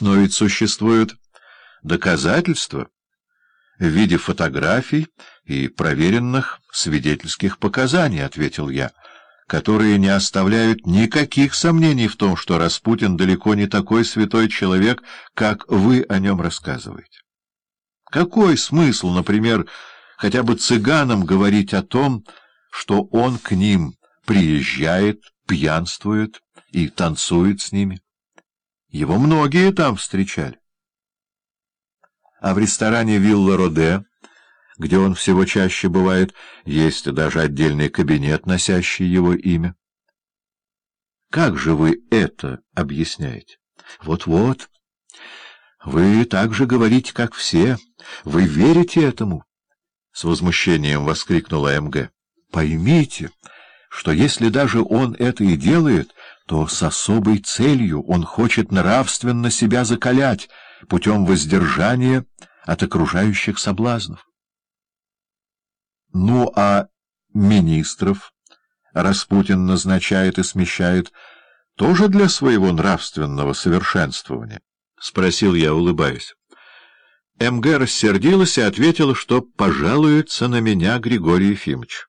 Но ведь существуют доказательства в виде фотографий и проверенных свидетельских показаний, — ответил я, — которые не оставляют никаких сомнений в том, что Распутин далеко не такой святой человек, как вы о нем рассказываете. Какой смысл, например, хотя бы цыганам говорить о том, что он к ним приезжает, пьянствует и танцует с ними? Его многие там встречали. А в ресторане «Вилла Роде», где он всего чаще бывает, есть даже отдельный кабинет, носящий его имя. Как же вы это объясняете? Вот-вот. Вы так же говорите, как все. Вы верите этому? С возмущением воскликнула МГ. Поймите, что если даже он это и делает, то с особой целью он хочет нравственно себя закалять путем воздержания от окружающих соблазнов. Ну, а министров Распутин назначает и смещает тоже для своего нравственного совершенствования? — спросил я, улыбаясь. МГ рассердилась и ответила, что пожалуется на меня Григорий Ефимович.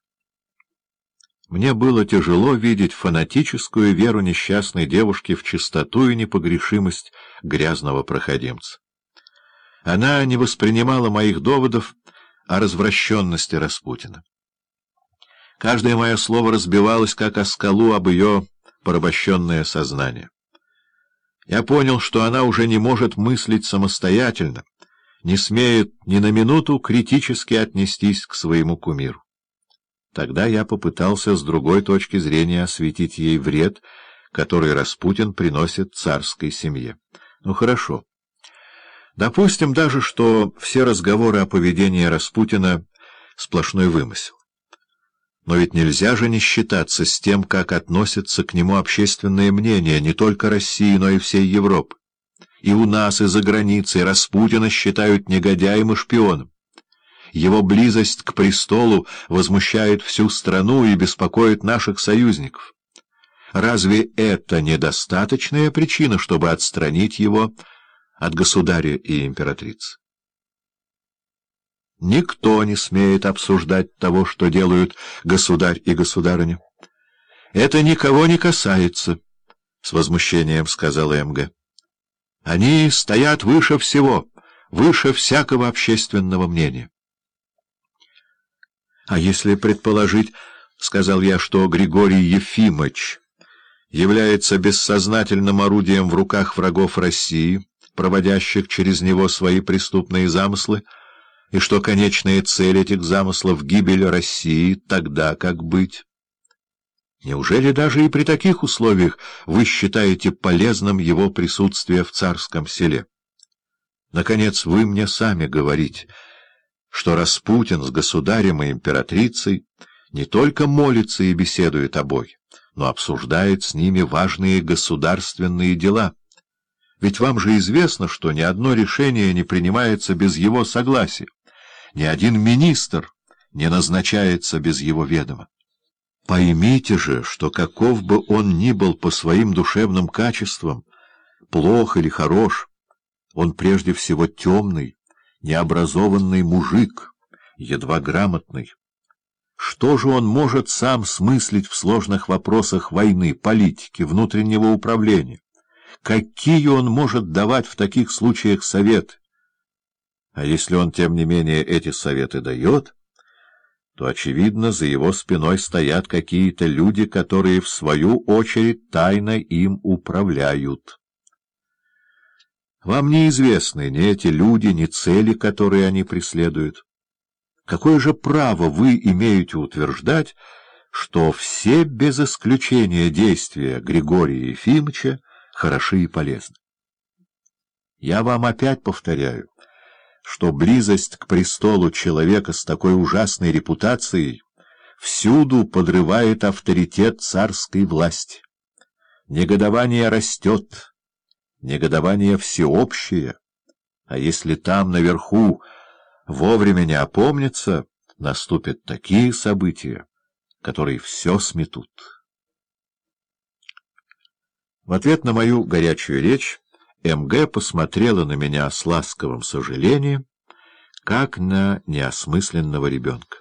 Мне было тяжело видеть фанатическую веру несчастной девушки в чистоту и непогрешимость грязного проходимца. Она не воспринимала моих доводов о развращенности Распутина. Каждое мое слово разбивалось, как о скалу, об ее порабощенное сознание. Я понял, что она уже не может мыслить самостоятельно, не смеет ни на минуту критически отнестись к своему кумиру. Тогда я попытался с другой точки зрения осветить ей вред, который Распутин приносит царской семье. Ну, хорошо. Допустим даже, что все разговоры о поведении Распутина — сплошной вымысел. Но ведь нельзя же не считаться с тем, как относится к нему общественное мнение не только России, но и всей Европы. И у нас, и за границей Распутина считают негодяем и шпионом. Его близость к престолу возмущает всю страну и беспокоит наших союзников. Разве это недостаточная причина, чтобы отстранить его от государя и императрицы? Никто не смеет обсуждать того, что делают государь и государыня. Это никого не касается, — с возмущением сказала МГ. Они стоят выше всего, выше всякого общественного мнения. А если предположить, — сказал я, — что Григорий Ефимович является бессознательным орудием в руках врагов России, проводящих через него свои преступные замыслы, и что конечная цель этих замыслов — гибель России, тогда как быть? Неужели даже и при таких условиях вы считаете полезным его присутствие в царском селе? Наконец, вы мне сами говорите — что Распутин с государем и императрицей не только молится и беседует о Боге, но обсуждает с ними важные государственные дела. Ведь вам же известно, что ни одно решение не принимается без его согласия, ни один министр не назначается без его ведома. Поймите же, что каков бы он ни был по своим душевным качествам, плох или хорош, он прежде всего темный, необразованный мужик, едва грамотный. Что же он может сам смыслить в сложных вопросах войны, политики, внутреннего управления? Какие он может давать в таких случаях советы? А если он, тем не менее, эти советы дает, то, очевидно, за его спиной стоят какие-то люди, которые, в свою очередь, тайно им управляют. Вам неизвестны ни эти люди, ни цели, которые они преследуют. Какое же право вы имеете утверждать, что все без исключения действия Григория Ефимовича хороши и полезны? Я вам опять повторяю, что близость к престолу человека с такой ужасной репутацией всюду подрывает авторитет царской власти. Негодование растет, негодование всеобщее, а если там, наверху, вовремя не опомнится, наступят такие события, которые все сметут. В ответ на мою горячую речь МГ посмотрела на меня с ласковым сожалением, как на неосмысленного ребенка.